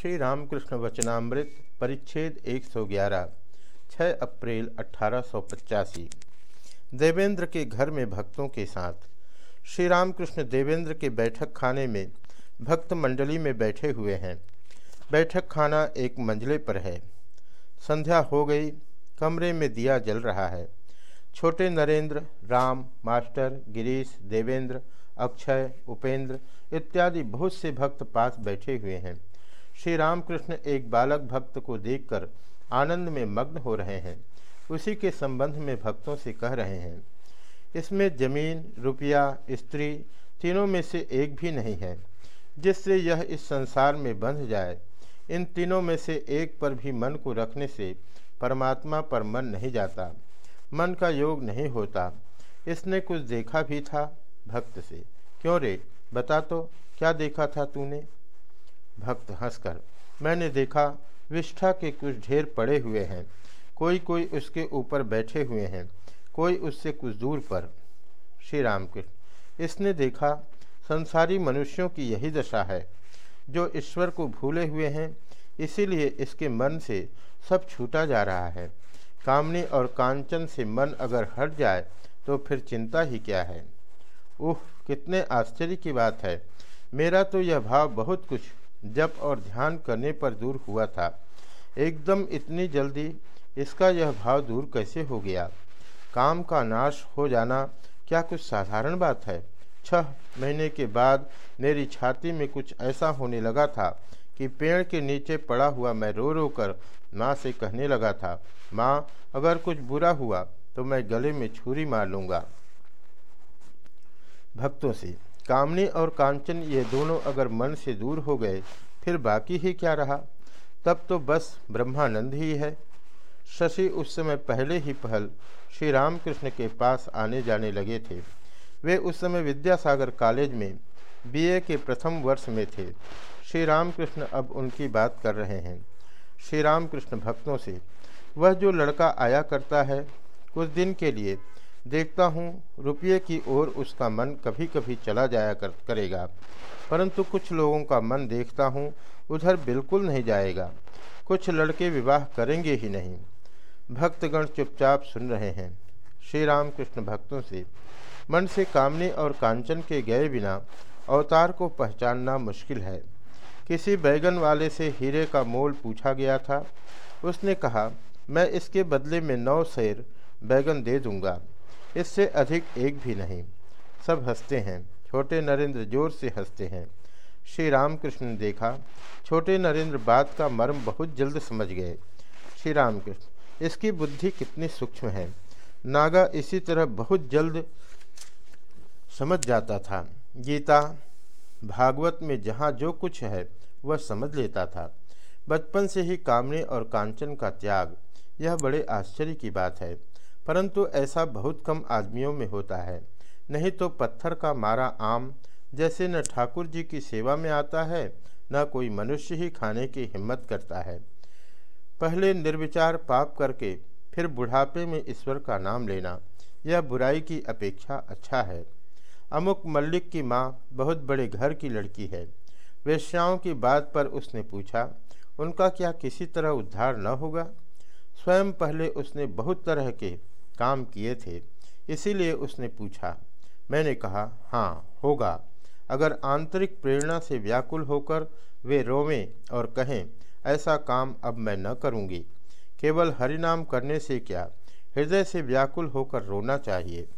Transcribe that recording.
श्री रामकृष्ण वचनामृत, परिच्छेद 111 6 अप्रैल अठारह देवेंद्र के घर में भक्तों के साथ श्री रामकृष्ण देवेंद्र के बैठक खाने में भक्त मंडली में बैठे हुए हैं। बैठक खाना एक मंजिले पर है। संध्या हो गई, कमरे में दिया जल रहा है। छोटे नरेंद्र, राम, मास्टर, गिरीश, देवेंद्र, अक्षय, उपेंद्र इत्यादि बहुत से भक्त पास बैठे हुए हैं। श्री रामकृष्ण एक बालक भक्त को देखकर आनंद में मग्न हो रहे हैं। उसी के संबंध में भक्तों से कह रहे हैं, इसमें ज़मीन, रुपया, स्त्री तीनों में से एक भी नहीं है, जिससे यह इस संसार में बंध जाए। इन तीनों में से एक पर भी मन को रखने से परमात्मा पर मन नहीं जाता, मन का योग नहीं होता। इसने कुछ देखा भी था भक्त से। क्यों रे? बता तो क्या देखा था तूने? भक्त हंसकर। मैंने देखा, विष्ठा के कुछ ढेर पड़े हुए हैं। कोई कोई उसके ऊपर बैठे हुए हैं। कोई उससे कुछ दूर पर। श्री राम कृष्ण इसने देखा, संसारी मनुष्यों की यही दशा है। जो ईश्वर को भूले हुए हैं, इसीलिए इसके मन से सब छूटा जा रहा है। कामनी और कांचन से मन अगर हट जाए तो फिर चिंता ही क्या है? उह, कितने आश्चर्य की बात है। मेरा तो यह भाव बहुत कुछ जप और ध्यान करने पर दूर हुआ था। एकदम इतनी जल्दी इसका यह भाव दूर कैसे हो गया? काम का नाश हो जाना क्या कुछ साधारण बात है? छह महीने के बाद मेरी छाती में कुछ ऐसा होने लगा था कि पेड़ के नीचे पड़ा हुआ मैं रो रो कर माँ से कहने लगा था, माँ, अगर कुछ बुरा हुआ तो मैं गले में छुरी मार लूँगा। भक्तों से कामनी और कांचन ये दोनों अगर मन से दूर हो गए, फिर बाकी ही क्या रहा? तब तो बस ब्रह्मानंद ही है। शशि उस समय पहले ही पहल श्री रामकृष्ण के पास आने जाने लगे थे। वे उस समय विद्यासागर कॉलेज में बीए के प्रथम वर्ष में थे। श्री रामकृष्ण अब उनकी बात कर रहे हैं। श्री रामकृष्ण भक्तों से, वह जो लड़का आया करता है, कुछ दिन के लिए देखता हूँ, रुपये की ओर उसका मन कभी कभी चला जाया कर, करेगा। परंतु कुछ लोगों का मन देखता हूँ, उधर बिल्कुल नहीं जाएगा। कुछ लड़के विवाह करेंगे ही नहीं। भक्तगण चुपचाप सुन रहे हैं। श्री राम कृष्ण भक्तों से, मन से कामने और कांचन के गए बिना अवतार को पहचानना मुश्किल है। किसी बैगन वाले से हीरे का मोल पूछा गया था। उसने कहा, मैं इसके बदले में नौ शेर बैगन दे दूँगा। इससे अधिक एक भी नहीं। सब हँसते हैं। छोटे नरेंद्र ज़ोर से हँसते हैं। श्री रामकृष्ण ने देखा, छोटे नरेंद्र बात का मर्म बहुत जल्द समझ गए। श्री रामकृष्ण इसकी बुद्धि कितनी सूक्ष्म है। नागा इसी तरह बहुत जल्द समझ जाता था। गीता, भागवत में जहाँ जो कुछ है, वह समझ लेता था। बचपन से ही कामने और कांचन का त्याग, यह बड़े आश्चर्य की बात है। परंतु ऐसा बहुत कम आदमियों में होता है। नहीं तो पत्थर का मारा आम, जैसे न ठाकुर जी की सेवा में आता है, न कोई मनुष्य ही खाने की हिम्मत करता है। पहले निर्विचार पाप करके, फिर बुढ़ापे में ईश्वर का नाम लेना, यह बुराई की अपेक्षा अच्छा है। अमुक मल्लिक की माँ बहुत बड़े घर की लड़की है। वेश्याओं की बात पर उसने पूछा, उनका क्या किसी तरह उद्धार न होगा? स्वयं पहले उसने बहुत तरह के काम किए थे। इसीलिए उसने पूछा, मैंने कहा हाँ होगा। अगर आंतरिक प्रेरणा से व्याकुल होकर वे रोवें और कहें, ऐसा काम अब मैं न करूँगी। केवल हरिनाम करने से क्या? हृदय से व्याकुल होकर रोना चाहिए।